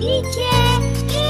DJ